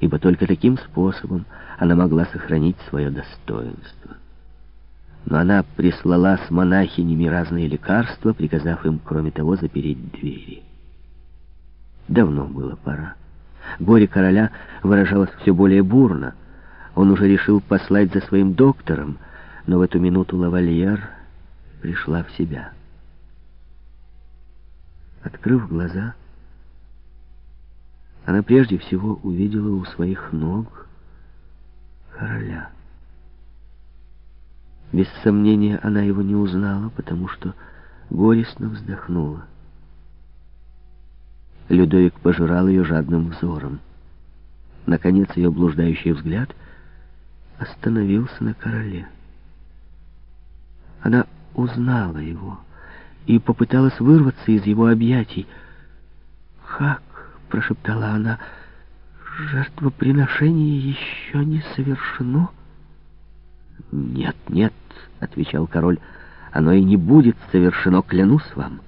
ибо только таким способом она могла сохранить свое достоинство. Но она прислала с монахинями разные лекарства, приказав им, кроме того, запереть двери. Давно было пора. Горе короля выражалось все более бурно. Он уже решил послать за своим доктором, но в эту минуту лавальер пришла в себя. Открыв глаза, она прежде всего увидела у своих ног короля. Без сомнения, она его не узнала, потому что горестно вздохнула. Людовик пожирал ее жадным взором. Наконец ее блуждающий взгляд остановился на короле. Она узнала его и попыталась вырваться из его объятий. «Как?» — прошептала она. «Жертвоприношение еще не совершено?» «Нет, нет», — отвечал король, — «оно и не будет совершено, клянусь вам».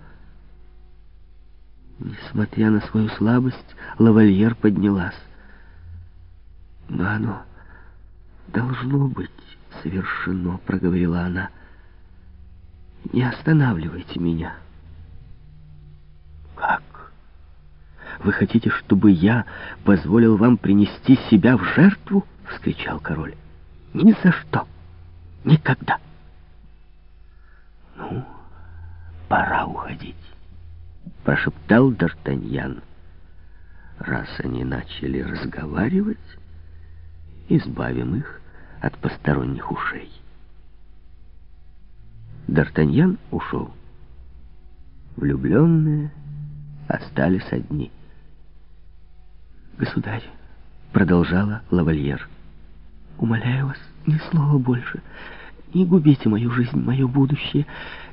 Несмотря на свою слабость, лавальер поднялась. «Но оно должно быть совершено», — проговорила она. «Не останавливайте меня». «Как? Вы хотите, чтобы я позволил вам принести себя в жертву?» — вскричал король. «Ни за что! Никогда!» «Ну, пора уходить» прошептал Д'Артаньян. Раз они начали разговаривать, избавим их от посторонних ушей. Д'Артаньян ушел. Влюбленные остались одни. «Государь», — продолжала лавальер, — «умоляю вас, ни слова больше. Не губите мою жизнь, мое будущее.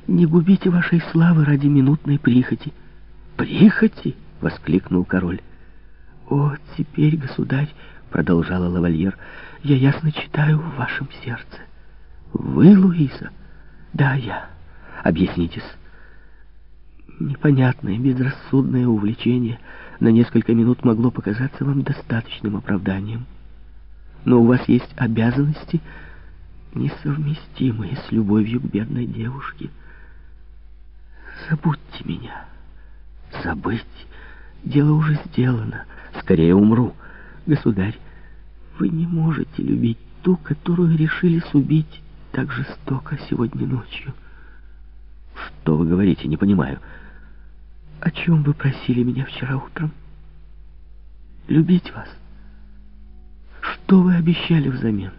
Не губите вашей славы ради минутной прихоти». «Прихоти!» — воскликнул король. «О, теперь, государь!» — продолжала лавальер. «Я ясно читаю в вашем сердце. Вы, Луиза?» «Да, я. Объяснитесь». Непонятное, безрассудное увлечение на несколько минут могло показаться вам достаточным оправданием. Но у вас есть обязанности, несовместимые с любовью к бедной девушке. Забудьте меня» забыть. Дело уже сделано. Скорее умру. Государь, вы не можете любить ту, которую решились убить так жестоко сегодня ночью. Что вы говорите, не понимаю. О чем вы просили меня вчера утром? Любить вас. Что вы обещали взамен?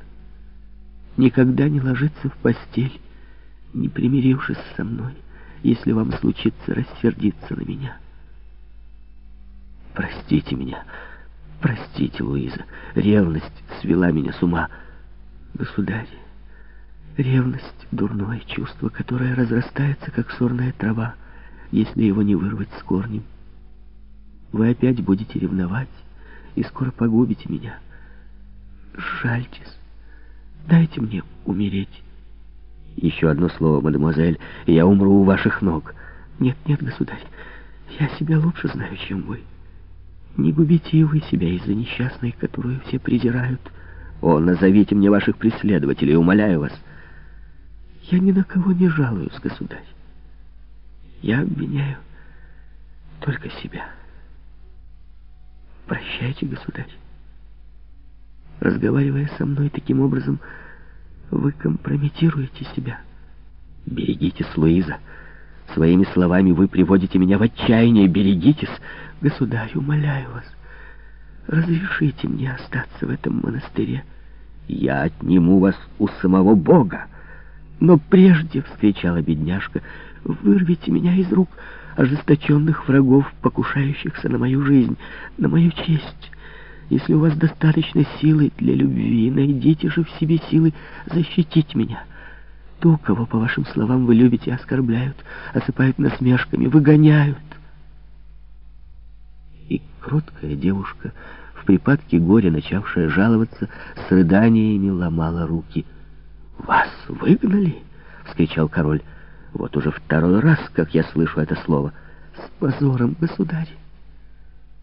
Никогда не ложиться в постель, не примирившись со мной, если вам случится рассердиться на меня. Простите меня, простите, Луиза. Ревность свела меня с ума. Государь, ревность — дурное чувство, которое разрастается, как сорная трава, если его не вырвать с корнем. Вы опять будете ревновать и скоро погубите меня. Жальтесь, дайте мне умереть. Еще одно слово, мадемуазель, и я умру у ваших ног. Нет, нет, государь, я себя лучше знаю, чем вы. Не губите и вы себя из-за несчастной, которую все презирают. О, назовите мне ваших преследователей, умоляю вас. Я ни на кого не жалуюсь, государь. Я обвиняю только себя. Прощайте, государь. Разговаривая со мной таким образом, вы компрометируете себя. Берегитесь, Луиза. Своими словами вы приводите меня в отчаяние. Берегитесь. Государь, умоляю вас, разрешите мне остаться в этом монастыре. Я отниму вас у самого Бога. Но прежде, — вскричала бедняжка, — вырвите меня из рук ожесточенных врагов, покушающихся на мою жизнь, на мою честь. Если у вас достаточно силы для любви, найдите же в себе силы защитить меня. Ту, кого, по вашим словам, вы любите, оскорбляют, осыпают насмешками, выгоняют и кроткая девушка, в припадке горя начавшая жаловаться, с рыданиями ломала руки. «Вас выгнали?» — вскричал король. «Вот уже второй раз, как я слышу это слово. С позором, государь!»